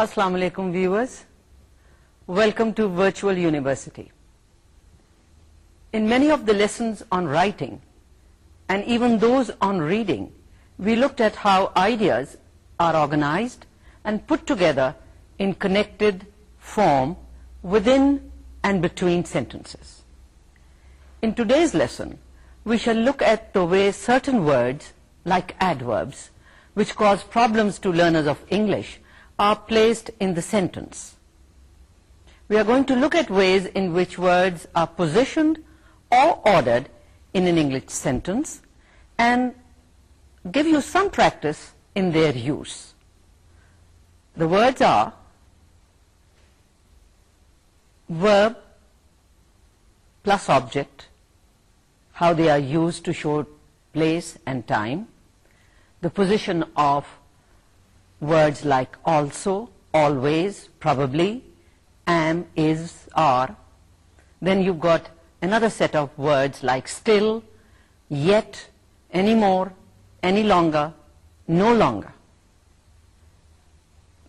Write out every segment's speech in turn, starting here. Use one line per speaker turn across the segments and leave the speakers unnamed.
السلام علیکم viewers welcome to virtual university in many of the lessons on writing and even those on reading we look at how ideas are organised and put together in connected form within and between sentence in today's lesson we shall look at two way certain words like adverbs which cause problems to learners of English are placed in the sentence. We are going to look at ways in which words are positioned or ordered in an English sentence and give you some practice in their use. The words are verb plus object, how they are used to show place and time, the position of words like also, always, probably, am, is, are. Then you've got another set of words like still, yet, anymore, any longer, no longer.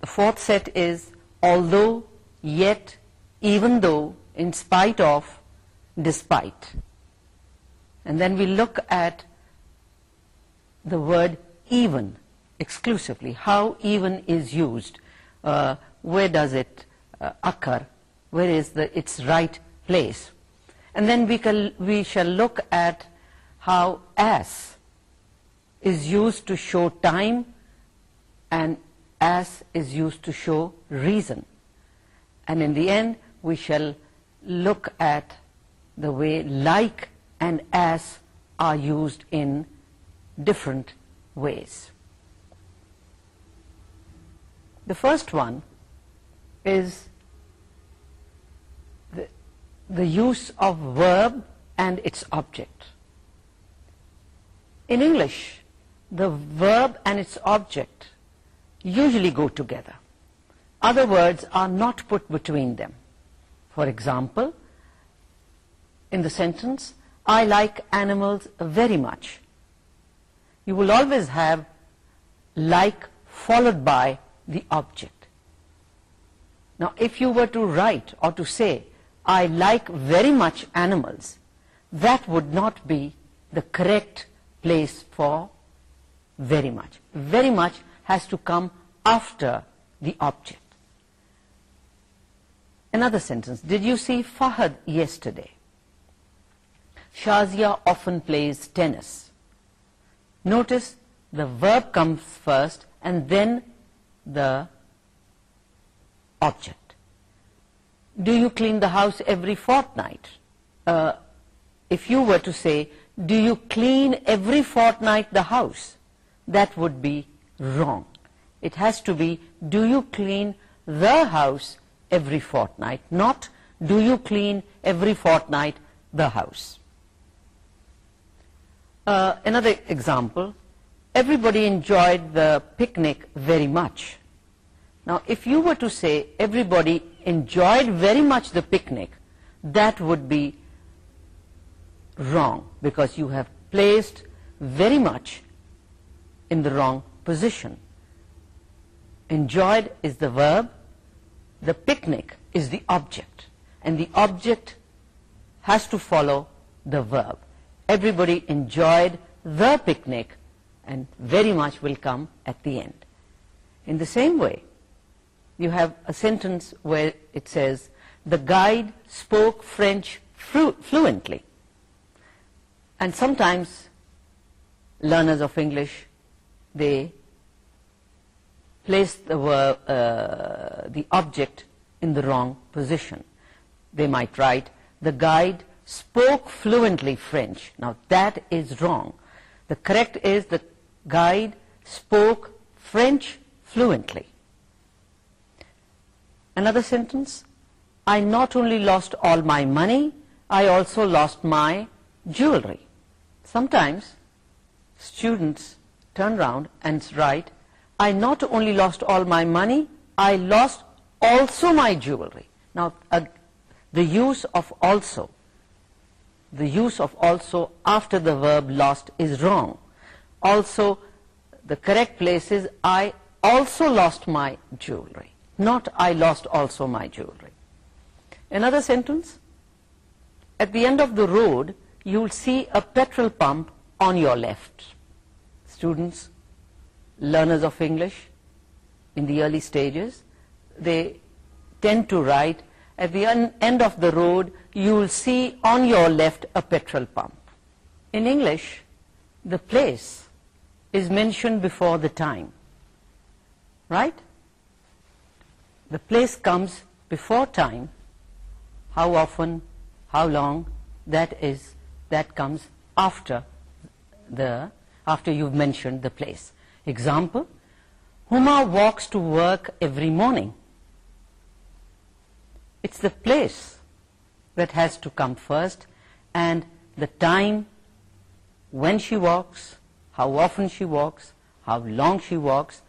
The fourth set is although, yet, even though, in spite of, despite. And then we look at the word even. Even exclusively how even is used uh, where does it uh, occur where is the its right place and then we can we shall look at how as is used to show time and as is used to show reason and in the end we shall look at the way like and as are used in different ways the first one is the, use of verb and its object in English the verb and its object usually go together other words are not put between them for example in the sentence I like animals very much you will always have like followed by the object. Now if you were to write or to say, I like very much animals, that would not be the correct place for very much. Very much has to come after the object. Another sentence, did you see Fahad yesterday? Shazia often plays tennis. Notice the verb comes first and then the object. Do you clean the house every fortnight? Uh, if you were to say, do you clean every fortnight the house? That would be wrong. It has to be, do you clean the house every fortnight? Not, do you clean every fortnight the house? Uh, another example everybody enjoyed the picnic very much. Now, if you were to say everybody enjoyed very much the picnic, that would be wrong because you have placed very much in the wrong position. Enjoyed is the verb, the picnic is the object, and the object has to follow the verb. Everybody enjoyed the picnic and very much will come at the end. In the same way, you have a sentence where it says, the guide spoke French fluently. And sometimes, learners of English, they place the, uh, the object in the wrong position. They might write, the guide spoke fluently French. Now, that is wrong. The correct is, the guide, spoke French fluently. Another sentence, I not only lost all my money, I also lost my jewelry. Sometimes students turn around and write, I not only lost all my money, I lost also my jewelry. Now, uh, the use of also, the use of also after the verb lost is wrong also the correct place is I also lost my jewelry not I lost also my jewelry another sentence at the end of the road you'll see a petrol pump on your left students learners of English in the early stages they tend to write at the end of the road you'll see on your left a petrol pump in English the place is mentioned before the time. Right? The place comes before time. How often, how long, that is, that comes after the, after you've mentioned the place. Example, Huma walks to work every morning. It's the place that has to come first and the time when she walks, how often she walks, how long she walks,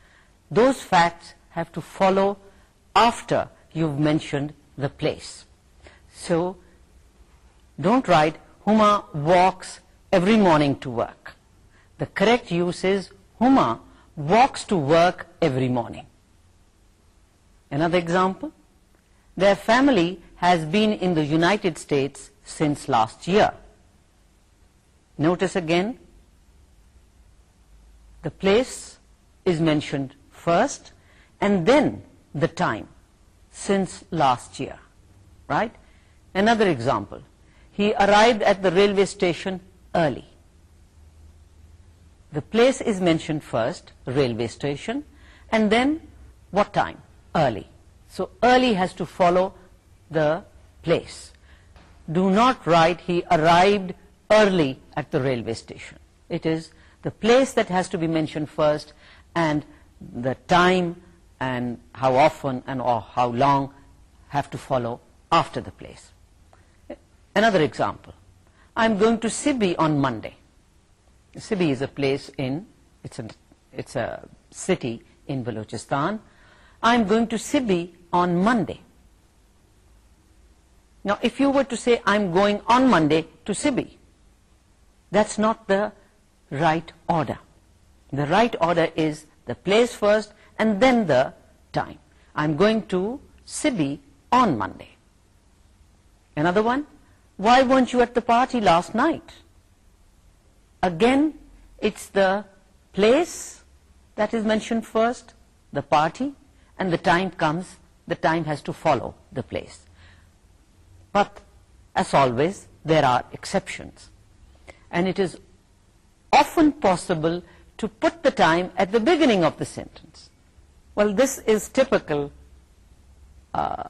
those facts have to follow after you've mentioned the place. So, don't write, Huma walks every morning to work. The correct use is, Huma walks to work every morning. Another example, their family has been in the United States since last year. Notice again, the place is mentioned first and then the time since last year right another example he arrived at the railway station early the place is mentioned first railway station and then what time early so early has to follow the place do not write he arrived early at the railway station it is the place that has to be mentioned first and the time and how often and or how long have to follow after the place. Another example, I'm going to Sibi on Monday. Sibi is a place in, it's a, it's a city in Balochistan. I'm going to Sibi on Monday. Now, if you were to say, I'm going on Monday to Sibi, that's not the right order. The right order is the place first and then the time. I'm going to Sibi on Monday. Another one. Why weren't you at the party last night? Again, it's the place that is mentioned first, the party, and the time comes, the time has to follow the place. But, as always, there are exceptions. And it is often possible to put the time at the beginning of the sentence. Well, this is typical uh,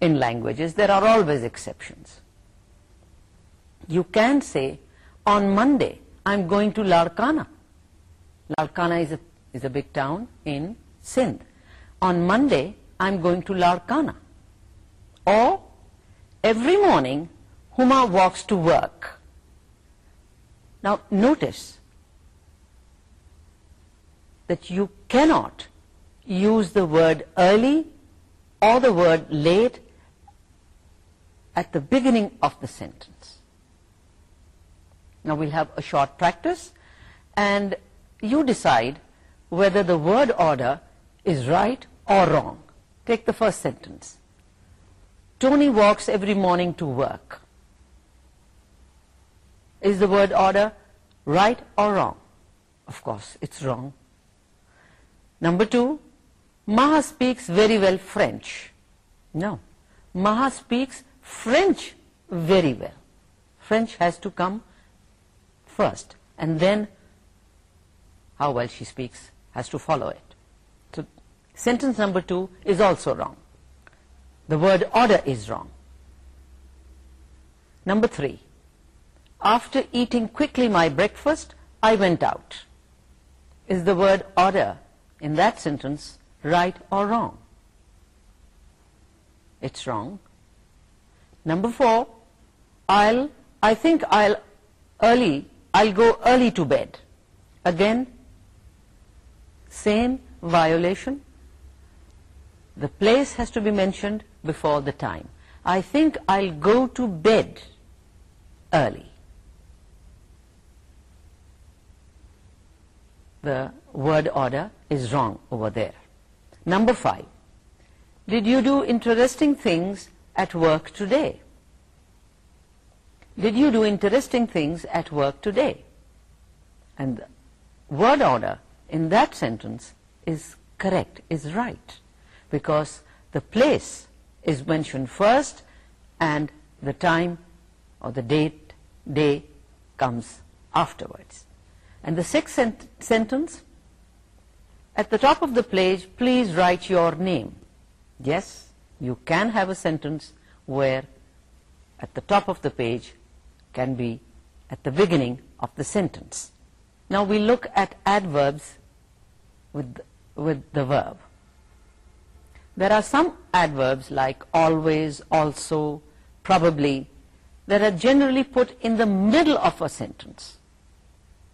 in languages. There are always exceptions. You can say, on Monday, I'm going to Larkana. Larkana is a, is a big town in Sindh. On Monday, I'm going to Larkana. Or, every morning, Huma walks to work. Now notice that you cannot use the word early or the word late at the beginning of the sentence. Now we'll have a short practice and you decide whether the word order is right or wrong. Take the first sentence. Tony walks every morning to work. Is the word order right or wrong? Of course, it's wrong. Number two, Maha speaks very well French. No, Maha speaks French very well. French has to come first and then how well she speaks has to follow it. So sentence number two is also wrong. The word order is wrong. Number three after eating quickly my breakfast, I went out. Is the word order in that sentence right or wrong? It's wrong. Number four, I'll, I think I'll early, I'll go early to bed. Again, same violation. The place has to be mentioned before the time. I think I'll go to bed early. the word order is wrong over there. Number five, did you do interesting things at work today? Did you do interesting things at work today? And the word order in that sentence is correct, is right, because the place is mentioned first and the time or the date, day comes afterwards. And the sixth sentence, at the top of the page, please write your name. Yes, you can have a sentence where at the top of the page can be at the beginning of the sentence. Now we look at adverbs with with the verb. There are some adverbs like always, also, probably, that are generally put in the middle of a sentence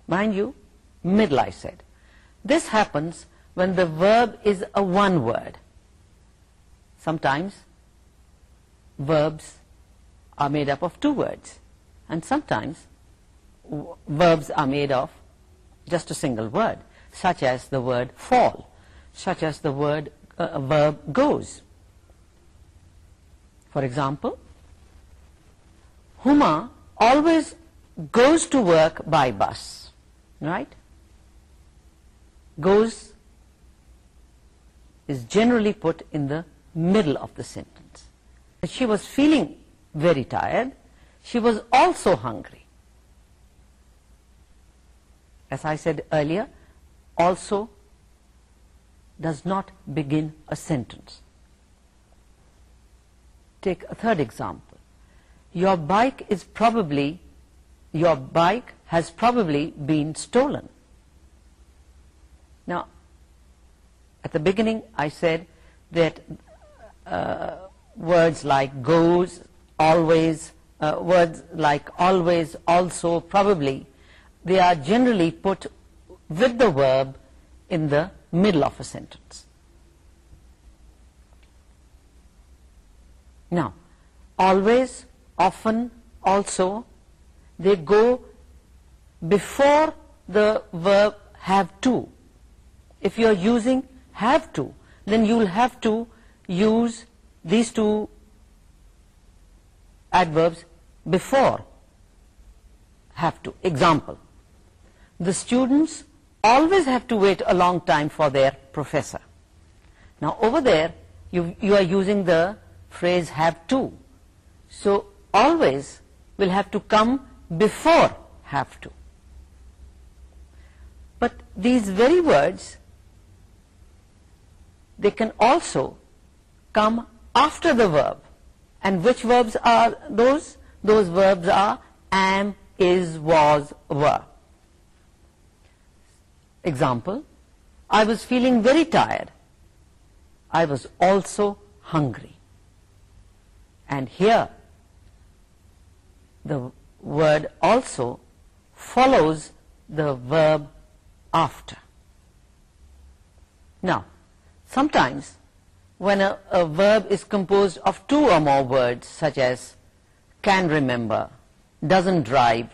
mind you, middle. I said. This happens when the verb is a one word. Sometimes verbs are made up of two words and sometimes verbs are made of just a single word such as the word fall, such as the word uh, verb goes. For example, Huma always goes to work by bus right goes is generally put in the middle of the sentence she was feeling very tired she was also hungry as I said earlier also does not begin a sentence take a third example your bike is probably your bike has probably been stolen. Now, at the beginning I said that uh, words like goes, always, uh, words like always, also, probably, they are generally put with the verb in the middle of a sentence. Now, always, often, also, they go before the verb have to. If you are using have to, then you will have to use these two adverbs before have to. Example, the students always have to wait a long time for their professor. Now over there, you, you are using the phrase have to. So always will have to come before have to. But these very words, they can also come after the verb. And which verbs are those? Those verbs are am, is, was, were. Example, I was feeling very tired. I was also hungry. And here, the word also follows the verb after. Now, sometimes when a, verb is composed of two or more words such as can remember, doesn't drive,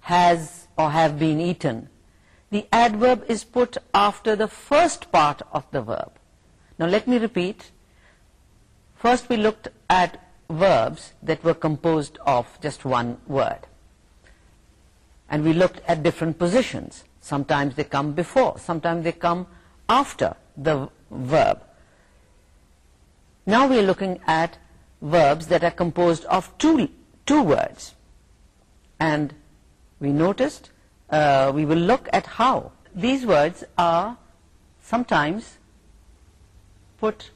has or have been eaten, the adverb is put after the first part of the verb. Now let me repeat. First we looked at verbs that were composed of just one word. And we looked at different positions. Sometimes they come before, sometimes they come after the verb. Now we are looking at verbs that are composed of two, two words. And we noticed, uh, we will look at how these words are sometimes put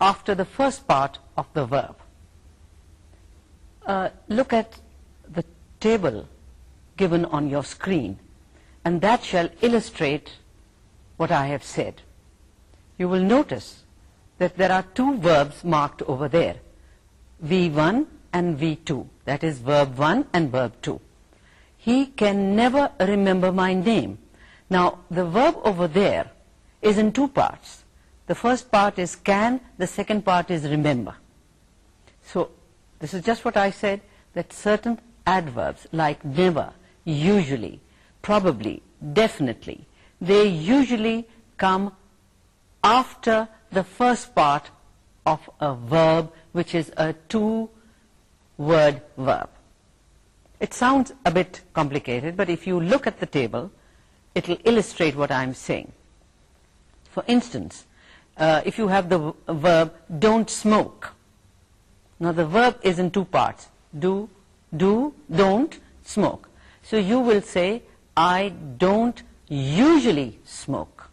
after the first part of the verb. Uh, look at the table given on your screen and that shall illustrate what I have said. You will notice that there are two verbs marked over there, V1 and V2, that is verb 1 and verb 2. He can never remember my name. Now, the verb over there is in two parts the first part is can, the second part is remember. So this is just what I said, that certain adverbs like never, usually, probably, definitely, they usually come after the first part of a verb, which is a two-word verb. It sounds a bit complicated, but if you look at the table, it'll illustrate what I'm saying. For instance, uh, if you have the verb don't smoke. Now the verb is in two parts, do, do, don't smoke. So you will say, I don't usually smoke.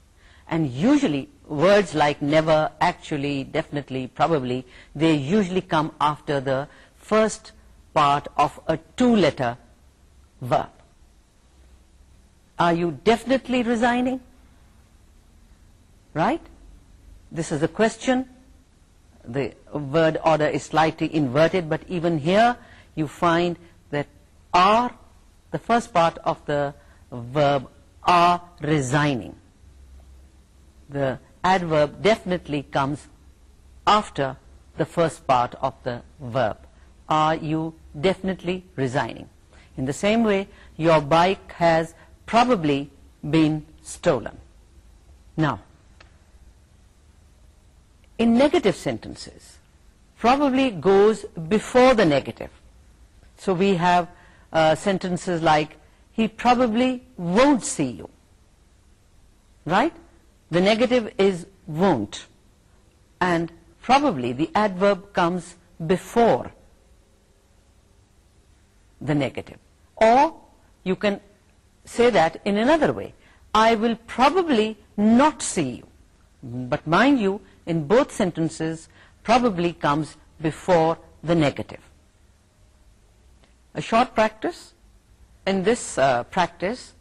And usually, words like never, actually, definitely, probably, they usually come after the first part of a two-letter verb. Are you definitely resigning? Right? this is a question the word order is slightly inverted but even here you find that are the first part of the verb are resigning the adverb definitely comes after the first part of the verb are you definitely resigning in the same way your bike has probably been stolen now in negative sentences probably goes before the negative. So we have uh, sentences like, he probably won't see you. Right? The negative is won't. And probably the adverb comes before the negative. Or you can say that in another way. I will probably not see you. But mind you, in both sentences probably comes before the negative. A short practice, in this uh, practice,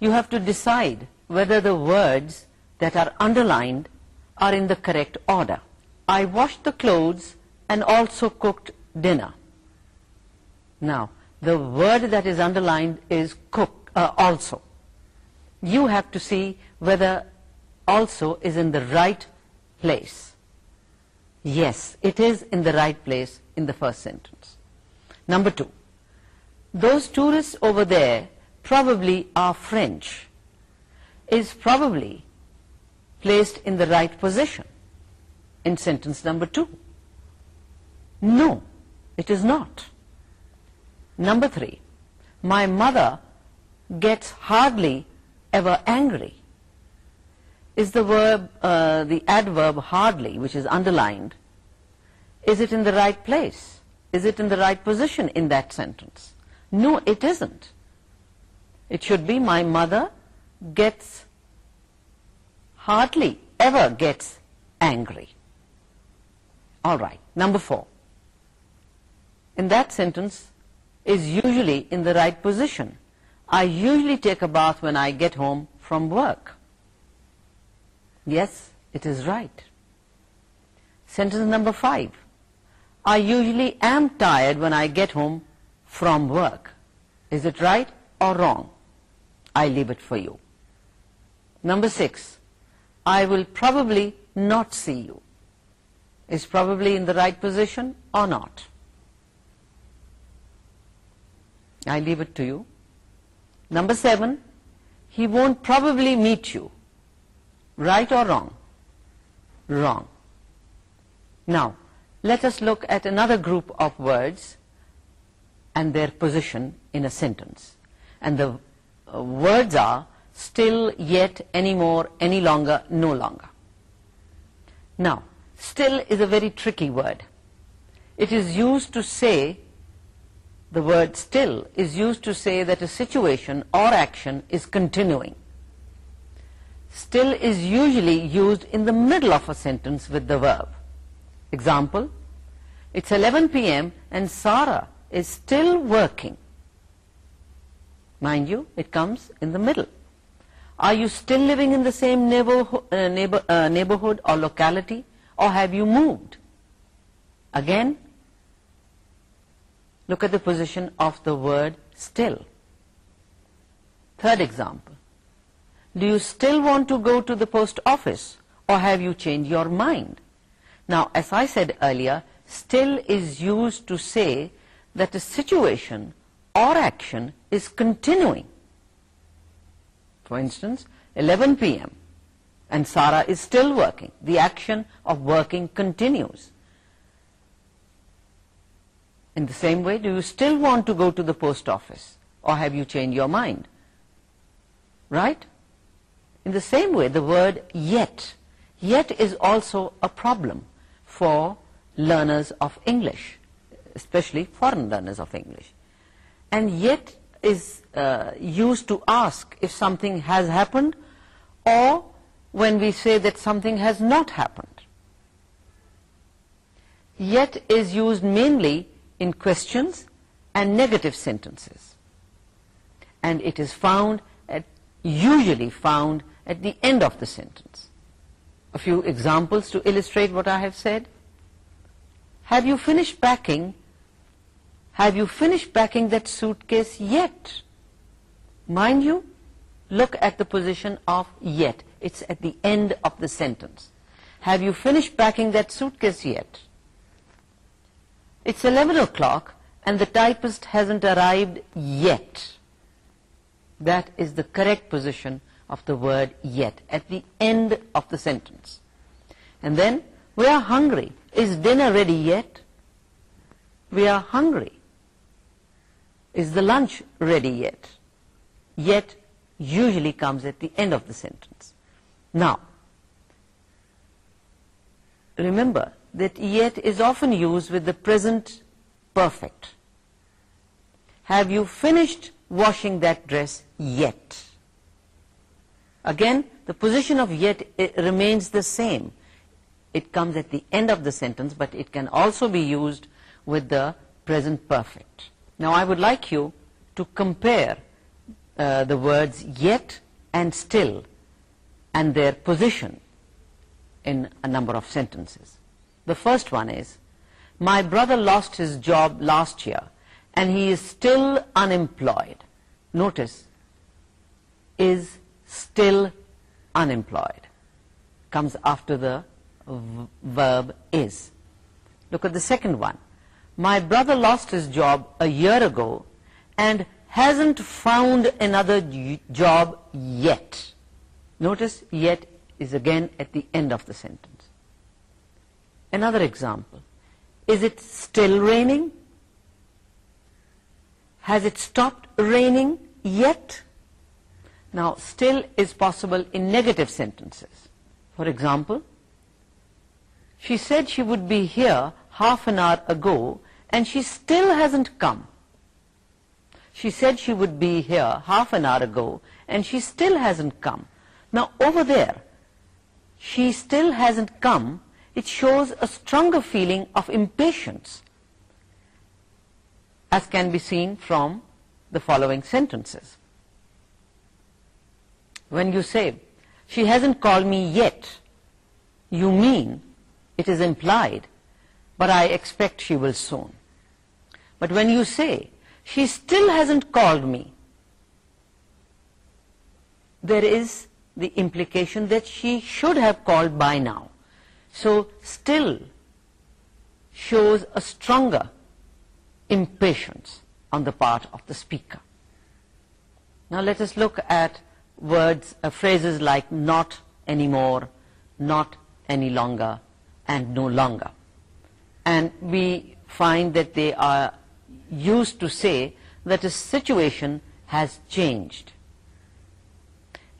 you have to decide whether the words that are underlined are in the correct order. I washed the clothes and also cooked dinner. Now, the word that is underlined is cook uh, also. You have to see whether also is in the right order place. Yes, it is in the right place in the first sentence. Number two, those tourists over there probably are French, is probably placed in the right position in sentence number two. No, it is not. Number three, my mother gets hardly ever angry is the verb, uh, the adverb hardly, which is underlined, is it in the right place? Is it in the right position in that sentence? No, it isn't. It should be my mother gets, hardly ever gets angry. All right, number four. In that sentence is usually in the right position. I usually take a bath when I get home from work. Yes, it is right. Sentence number five. I usually am tired when I get home from work. Is it right or wrong? I leave it for you. Number six. I will probably not see you. Is probably in the right position or not? I leave it to you. Number seven. He won't probably meet you right or wrong wrong now let us look at another group of words and their position in a sentence and the uh, words are still yet any more any longer no longer now still is a very tricky word it is used to say the word still is used to say that a situation or action is continuing still is usually used in the middle of a sentence with the verb. Example, it's 11 p.m. and Sarah is still working. Mind you, it comes in the middle. Are you still living in the same uh, uh, neighborhood or locality or have you moved? Again, look at the position of the word still. Third example. Do you still want to go to the post office or have you changed your mind? Now, as I said earlier, still is used to say that a situation or action is continuing. For instance, 11 p.m. and Sarah is still working. The action of working continues. In the same way, do you still want to go to the post office or have you changed your mind? Right? In the same way, the word yet, yet is also a problem for learners of English, especially foreign learners of English. And yet is uh, used to ask if something has happened or when we say that something has not happened. Yet is used mainly in questions and negative sentences. And it is found, uh, usually found, at the end of the sentence. A few examples to illustrate what I have said. Have you finished packing? Have you finished packing that suitcase yet? Mind you, look at the position of yet. It's at the end of the sentence. Have you finished packing that suitcase yet? It's 11 o'clock and the typist hasn't arrived yet. That is the correct position of the word yet at the end of the sentence. And then we are hungry. Is dinner ready yet? We are hungry. Is the lunch ready yet? Yet usually comes at the end of the sentence. Now, remember that yet is often used with the present perfect. Have you finished washing that dress yet? Again, the position of yet remains the same. It comes at the end of the sentence, but it can also be used with the present perfect. Now, I would like you to compare uh, the words yet and still and their position in a number of sentences. The first one is, my brother lost his job last year and he is still unemployed. Notice, is still unemployed comes after the verb is. Look at the second one. My brother lost his job a year ago and hasn't found another job yet. Notice yet is again at the end of the sentence. Another example. Is it still raining? Has it stopped raining yet? now still is possible in negative sentences. For example, she said she would be here half an hour ago and she still hasn't come. She said she would be here half an hour ago and she still hasn't come. Now over there, she still hasn't come, it shows a stronger feeling of impatience as can be seen from the following sentences when you say she hasn't called me yet you mean it is implied but I expect she will soon but when you say she still hasn't called me there is the implication that she should have called by now so still shows a stronger impatience on the part of the speaker now let us look at words, uh, phrases like not anymore, not any longer, and no longer. And we find that they are used to say that a situation has changed.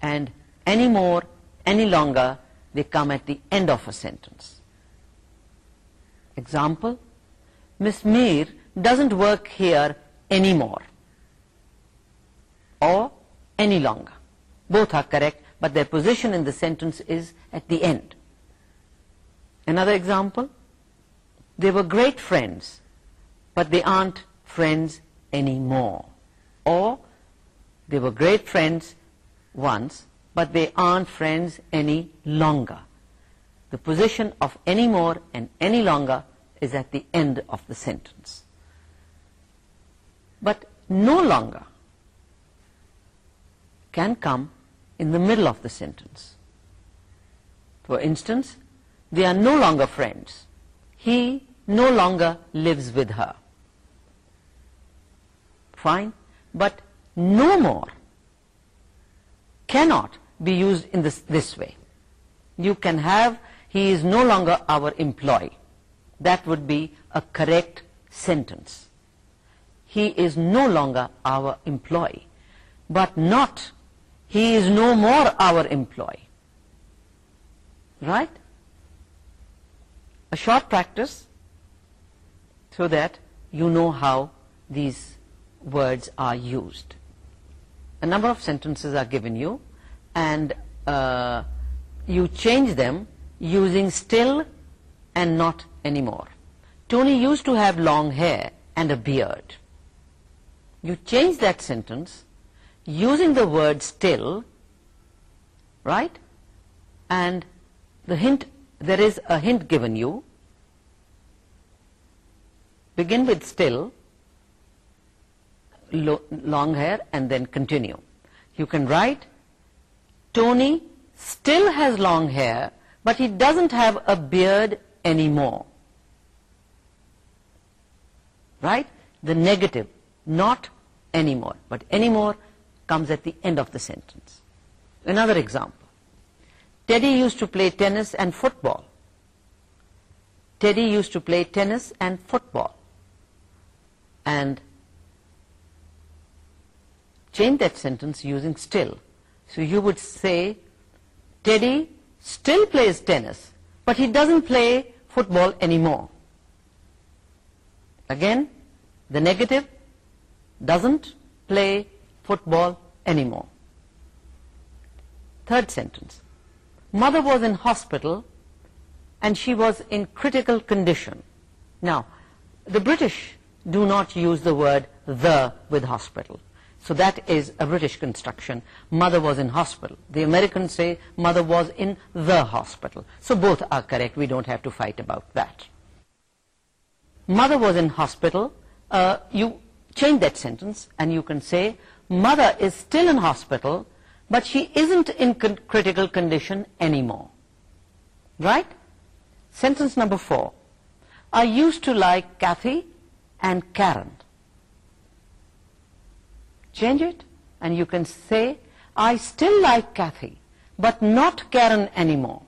And anymore, any longer, they come at the end of a sentence. Example, Miss Mir doesn't work here anymore or any longer both are correct but their position in the sentence is at the end another example they were great friends but they aren't friends anymore or they were great friends once but they aren't friends any longer the position of any more and any longer is at the end of the sentence but no longer can come in the middle of the sentence. For instance, they are no longer friends. He no longer lives with her. Fine, but no more cannot be used in this, this way. You can have, he is no longer our employee. That would be a correct sentence. He is no longer our employee, but not he is no more our employee. Right? A short practice so that you know how these words are used. A number of sentences are given you and uh, you change them using still and not anymore. Tony used to have long hair and a beard. You change that sentence using the word still, right? And the hint, there is a hint given you. Begin with still, long hair, and then continue. You can write, Tony still has long hair, but he doesn't have a beard anymore. Right? The negative, not anymore, but anymore comes at the end of the sentence. Another example. Teddy used to play tennis and football. Teddy used to play tennis and football. And change that sentence using still. So you would say, Teddy still plays tennis, but he doesn't play football anymore. Again, the negative doesn't play football anymore. Third sentence. Mother was in hospital and she was in critical condition. Now, the British do not use the word the with hospital. So that is a British construction. Mother was in hospital. The Americans say mother was in the hospital. So both are correct. We don't have to fight about that. Mother was in hospital. Uh, you change that sentence and you can say mother is still in hospital, but she isn't in critical condition anymore. Right? Sentence number four. I used to like Kathy and Karen. Change it, and you can say, I still like Kathy, but not Karen anymore.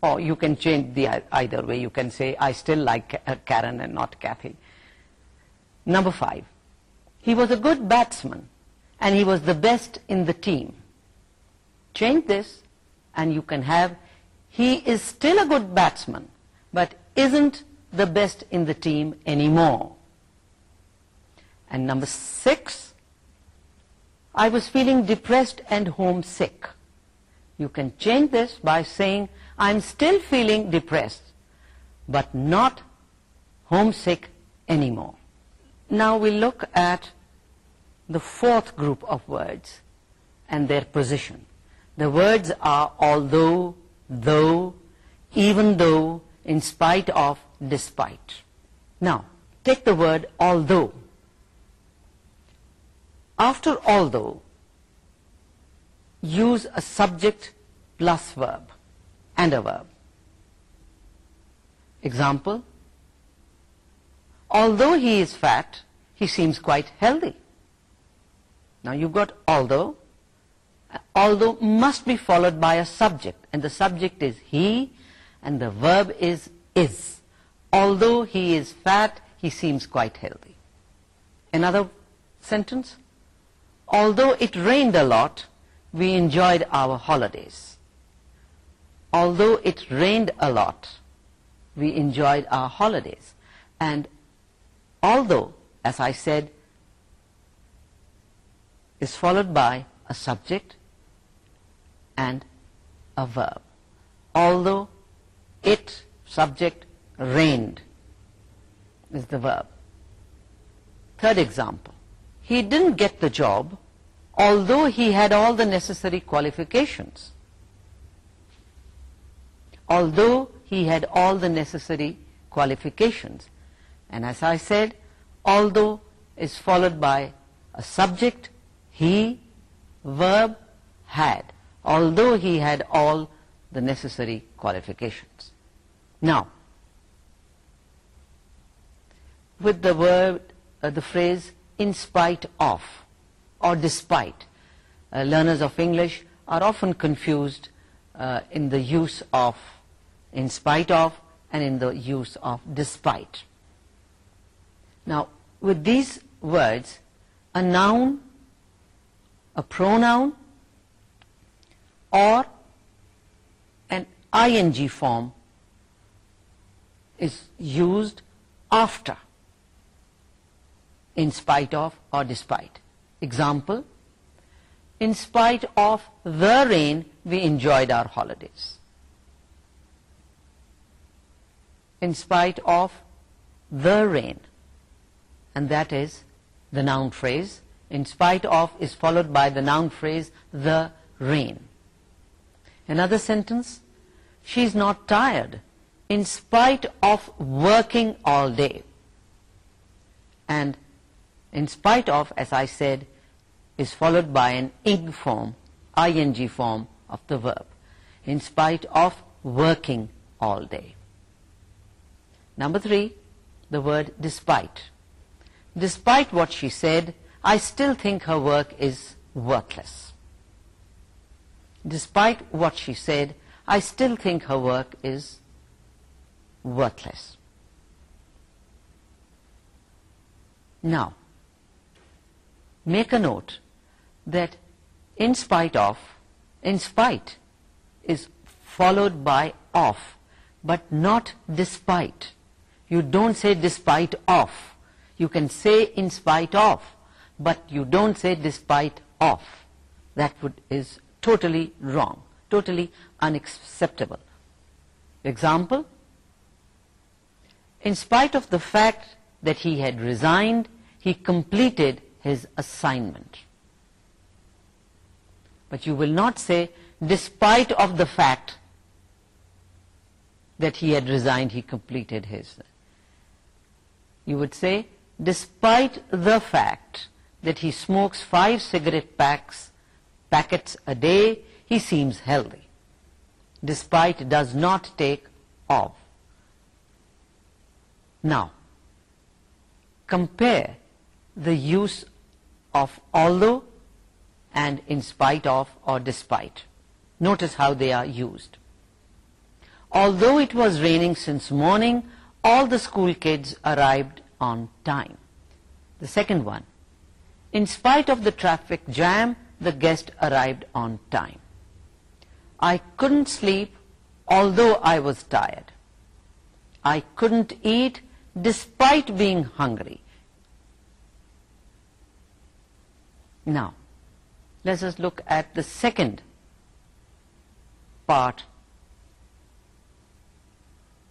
Or you can change the either way. You can say, I still like Karen and not Kathy. Number five he was a good batsman and he was the best in the team change this and you can have he is still a good batsman but isn't the best in the team anymore and number six I was feeling depressed and homesick you can change this by saying I'm still feeling depressed but not homesick anymore now we look at the fourth group of words and their position. The words are although, though, even though, in spite of, despite. Now, take the word although. After although, use a subject plus verb and a verb. Example, although he is fat, he seems quite healthy. Now you've got although. Although must be followed by a subject. And the subject is he and the verb is is. Although he is fat, he seems quite healthy. Another sentence. Although it rained a lot, we enjoyed our holidays. Although it rained a lot, we enjoyed our holidays. And although as I said is followed by a subject and a verb although it subject rained is the verb third example he didn't get the job although he had all the necessary qualifications although he had all the necessary qualifications and as I said, although is followed by a subject, he, verb, had, although he had all the necessary qualifications. Now, with the verb, uh, the phrase, in spite of, or despite, uh, learners of English are often confused uh, in the use of, in spite of, and in the use of despite. Now, with these words, a noun, a pronoun, or an ing form is used after, in spite of or despite. Example, in spite of the rain, we enjoyed our holidays. In spite of the rain, and that is the noun phrase in spite of is followed by the noun phrase the rain another sentence She is not tired in spite of working all day and in spite of as I said is followed by an ing form ing form of the verb in spite of working all day number three the word despite despite what she said, I still think her work is worthless. Despite what she said, I still think her work is worthless. Now, make a note that in spite of, in spite is followed by "of", but not despite. You don't say despite of" you can say in spite of but you don't say despite of That is totally wrong totally unacceptable example in spite of the fact that he had resigned he completed his assignment but you will not say despite of the fact that he had resigned he completed his you would say despite the fact that he smokes five cigarette packs packets a day he seems healthy despite does not take off now compare the use of although and in spite of or despite notice how they are used although it was raining since morning all the school kids arrived on time. The second one, in spite of the traffic jam, the guest arrived on time. I couldn't sleep, although I was tired. I couldn't eat, despite being hungry. Now, let us look at the second part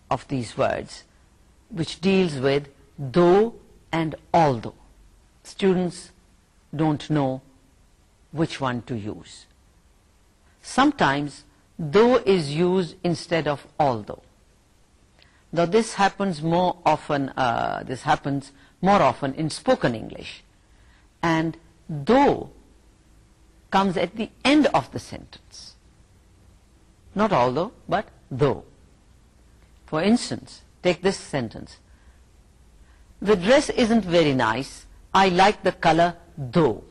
of these words, which deals with though and although. Students don't know which one to use. Sometimes though is used instead of although. Now uh, this happens more often in spoken English, and though comes at the end of the sentence, not although but though. For instance, take this sentence: the dress isn't very nice. I like the color though.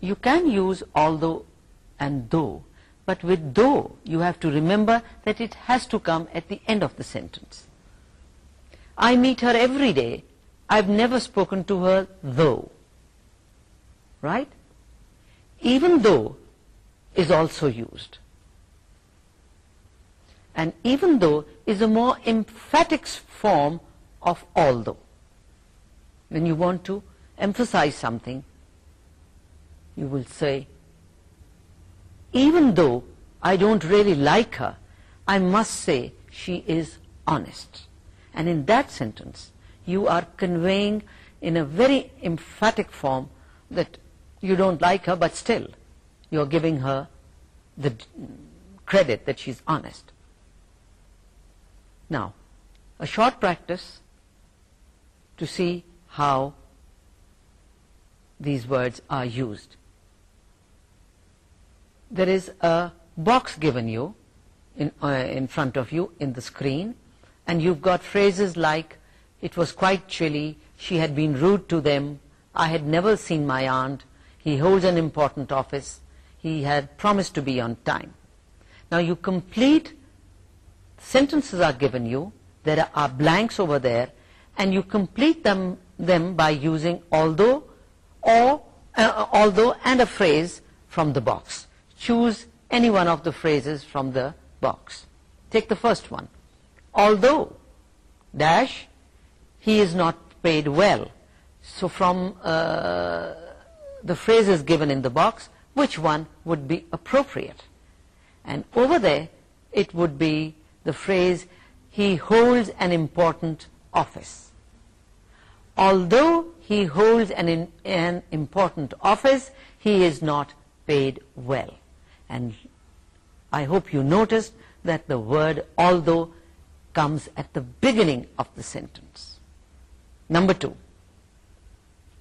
You can use although and though, but with though you have to remember that it has to come at the end of the sentence. I meet her every day. I've never spoken to her though. Right? Even though is also used and even though is a more emphatic form of although. When you want to emphasize something, you will say, even though I don't really like her, I must say she is honest. And in that sentence, you are conveying in a very emphatic form that you don't like her, but still you are giving her the credit that she's honest now a short practice to see how these words are used there is a box given you in uh, in front of you in the screen and you've got phrases like it was quite chilly she had been rude to them I had never seen my aunt he holds an important office he had promised to be on time now you complete sentences are given you, there are blanks over there, and you complete them them by using although or uh, although and a phrase from the box. Choose any one of the phrases from the box. Take the first one. Although, dash, he is not paid well. So from uh, the phrases given in the box, which one would be appropriate? And over there, it would be the phrase he holds an important office. Although he holds an, an important office, he is not paid well. And I hope you noticed that the word although comes at the beginning of the sentence. Number two,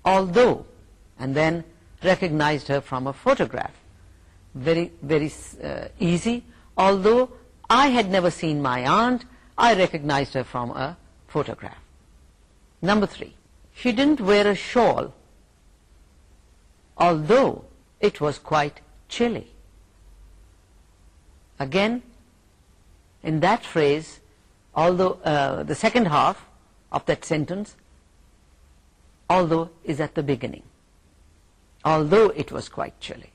although, and then recognized her from a photograph. Very, very uh, easy. Although I had never seen my aunt. I recognized her from a photograph. Number three, she didn't wear a shawl, although it was quite chilly. Again, in that phrase, although uh, the second half of that sentence, although is at the beginning, although it was quite chilly.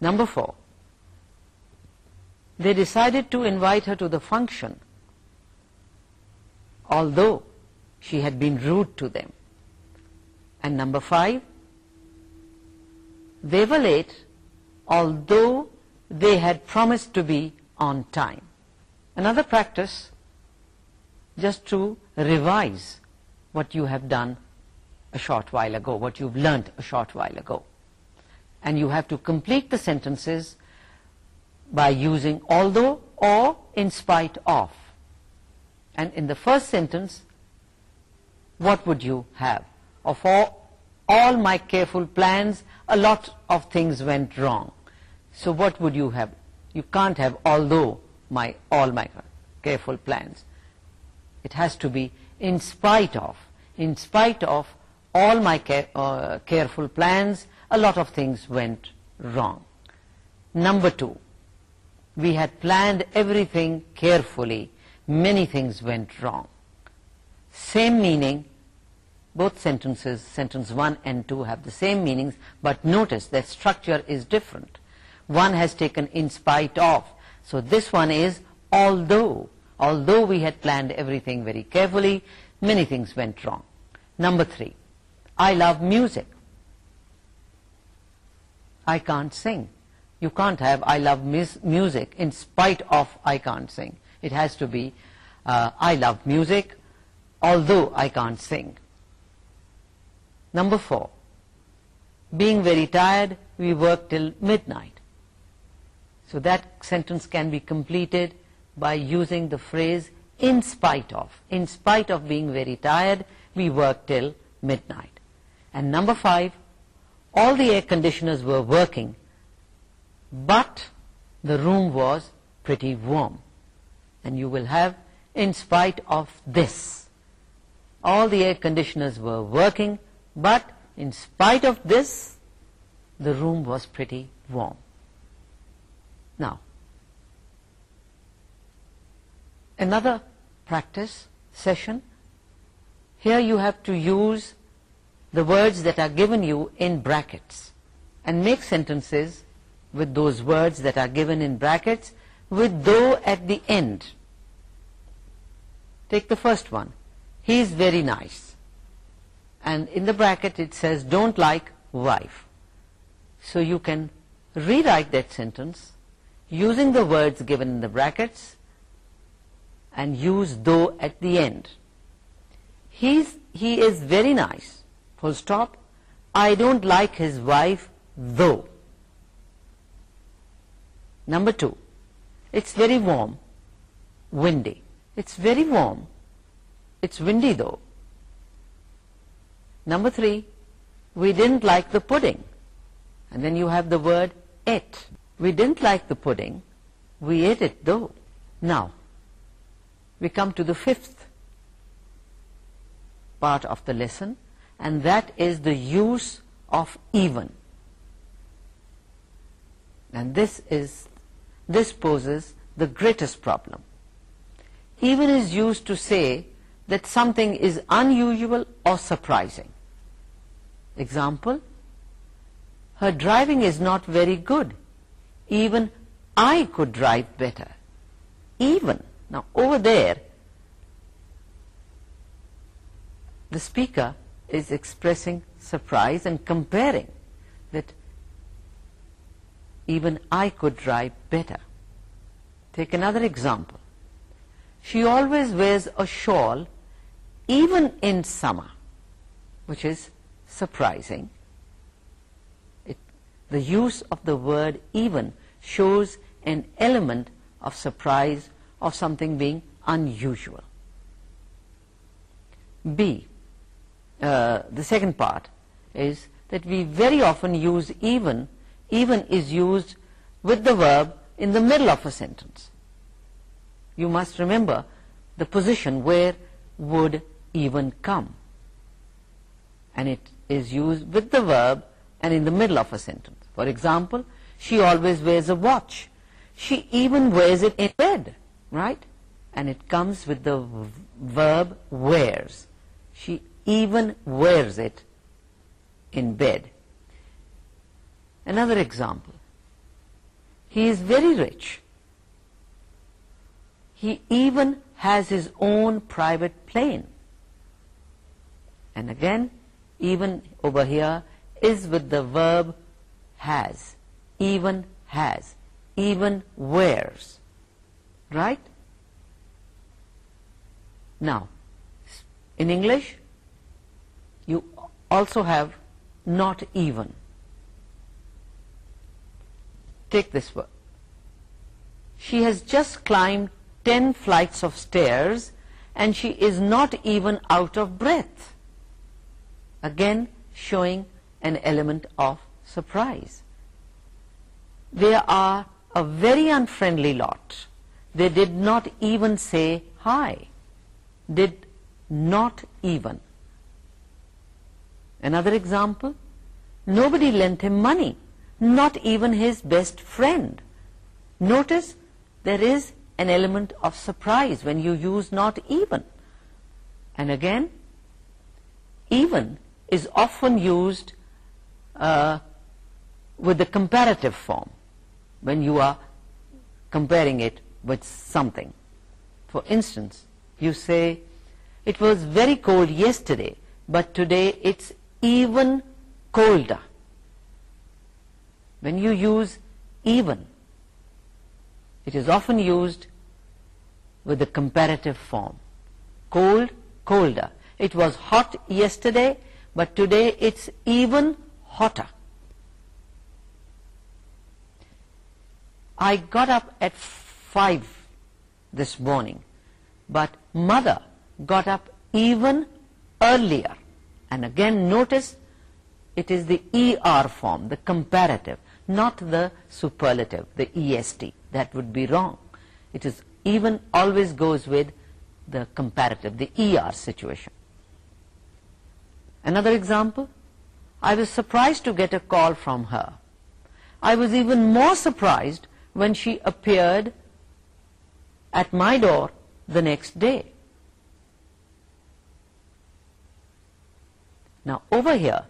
Number four, they decided to invite her to the function although she had been rude to them and number five they were late although they had promised to be on time another practice just to revise what you have done a short while ago what you've learned a short while ago and you have to complete the sentences by using although or in spite of. And in the first sentence, what would you have? Of all, all my careful plans, a lot of things went wrong. So what would you have? You can't have although my all my careful plans. It has to be in spite of. In spite of all my uh, careful plans, a lot of things went wrong. Number two we had planned everything carefully many things went wrong same meaning both sentences sentence 1 and 2 have the same meanings but notice their structure is different one has taken in spite of so this one is although although we had planned everything very carefully many things went wrong number 3 i love music i can't sing you can't have I love music in spite of I can't sing. It has to be uh, I love music, although I can't sing. Number 4, being very tired, we work till midnight. So that sentence can be completed by using the phrase in spite of. In spite of being very tired, we work till midnight. And number 5, all the air conditioners were working but the room was pretty warm and you will have in spite of this all the air conditioners were working but in spite of this the room was pretty warm now another practice session here you have to use the words that are given you in brackets and make sentences with those words that are given in brackets with though at the end. Take the first one. He is very nice. And in the bracket it says don't like wife. So you can rewrite that sentence using the words given in the brackets and use though at the end. He's, he is very nice. Full stop. I don't like his wife though. Number two, it's very warm, windy. It's very warm. It's windy though. Number three, we didn't like the pudding. And then you have the word ate. We didn't like the pudding. We ate it though. Now, we come to the fifth part of the lesson, and that is the use of even. And this is this poses the greatest problem. Even is used to say that something is unusual or surprising. Example, her driving is not very good. Even I could drive better. Even, now over there, the speaker is expressing surprise and comparing even I could drive better. Take another example. She always wears a shawl even in summer, which is surprising. the use of the word even shows an element of surprise of something being unusual. B, uh, the second part, is that we very often use even even is used with the verb in the middle of a sentence. You must remember the position where would even come. And it is used with the verb and in the middle of a sentence. For example, she always wears a watch. She even wears it in bed, right? And it comes with the verb wears. She even wears it in bed another example he is very rich he even has his own private plane and again even over here is with the verb has even has even wears right now in English you also have not even Take this one. She has just climbed 10 flights of stairs and she is not even out of breath. Again, showing an element of surprise. They are a very unfriendly lot. They did not even say hi. Did not even. Another example, nobody lent him money not even his best friend. Notice there is an element of surprise when you use not even. And again, even is often used uh, with the comparative form when you are comparing it with something. For instance, you say, it was very cold yesterday, but today it's even colder when you use even it is often used with the comparative form cold colder it was hot yesterday but today it's even hotter I got up at 5 this morning but mother got up even earlier and again notice it is the ER form the comparative not the superlative, the EST. That would be wrong. It is even always goes with the comparative, the ER situation. Another example, I was surprised to get a call from her. I was even more surprised when she appeared at my door the next day. Now over here,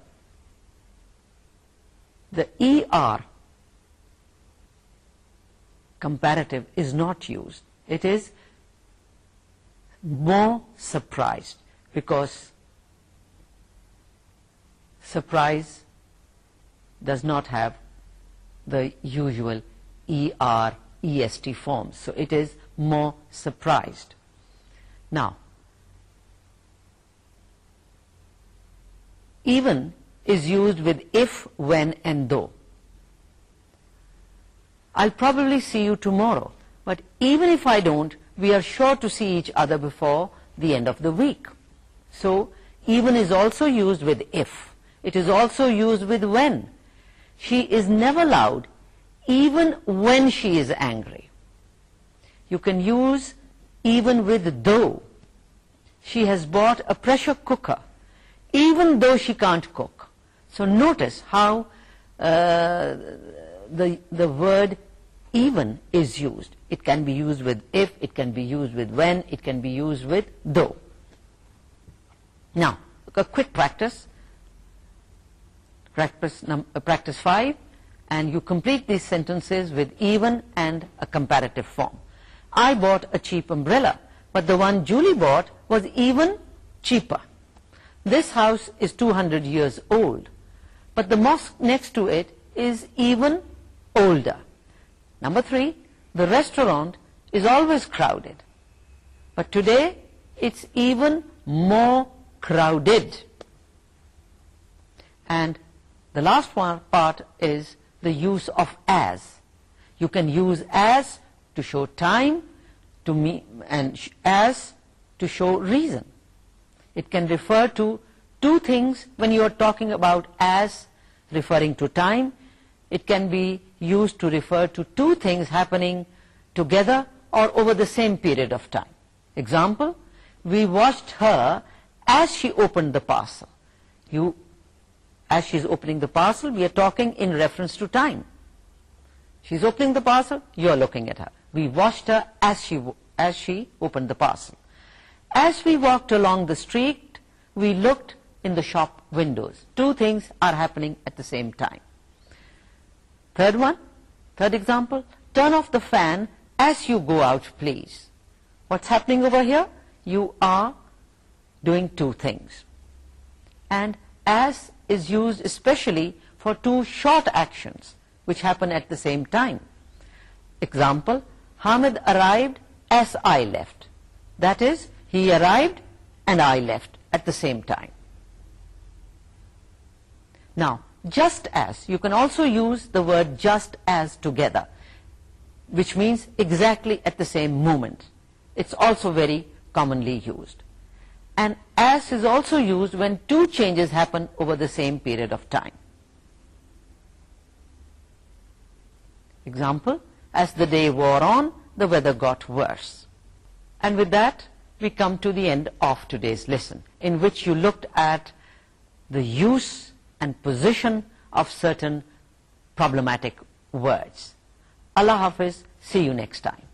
the ER comparative is not used. It is more surprised, because surprise does not have the usual ER, EST forms. So it is more surprised. Now, even is used with if, when and though. I'll probably see you tomorrow, but even if I don't, we are sure to see each other before the end of the week. So, even is also used with if. It is also used with when. She is never loud, even when she is angry. You can use even with though. She has bought a pressure cooker, even though she can't cook. So notice how uh, the, the word even is used. It can be used with if, it can be used with when, it can be used with though. Now, a quick practice. Practice, num uh, practice five. And you complete these sentences with even and a comparative form. I bought a cheap umbrella, but the one Julie bought was even cheaper. This house is 200 years old but the mosque next to it is even older. Number three, the restaurant is always crowded, but today it's even more crowded. And the last one part is the use of as. You can use as to show time to me and as to show reason. It can refer to two things when you are talking about as referring to time it can be used to refer to two things happening together or over the same period of time example we watched her as she opened the parcel you as she is opening the parcel we are talking in reference to time She is opening the parcel you are looking at her we watched her as she as she opened the parcel as we walked along the street we looked in the shop windows. Two things are happening at the same time. Third one, third example, turn off the fan as you go out, please. What's happening over here? You are doing two things. And as is used especially for two short actions, which happen at the same time. Example, Hamid arrived as I left. That is, he arrived and I left at the same time. Now, just as, you can also use the word just as together, which means exactly at the same moment. It's also very commonly used. And as is also used when two changes happen over the same period of time. Example, as the day wore on, the weather got worse. And with that, we come to the end of today's lesson, in which you looked at the use and position of certain problematic words اللہ حافظ see you next time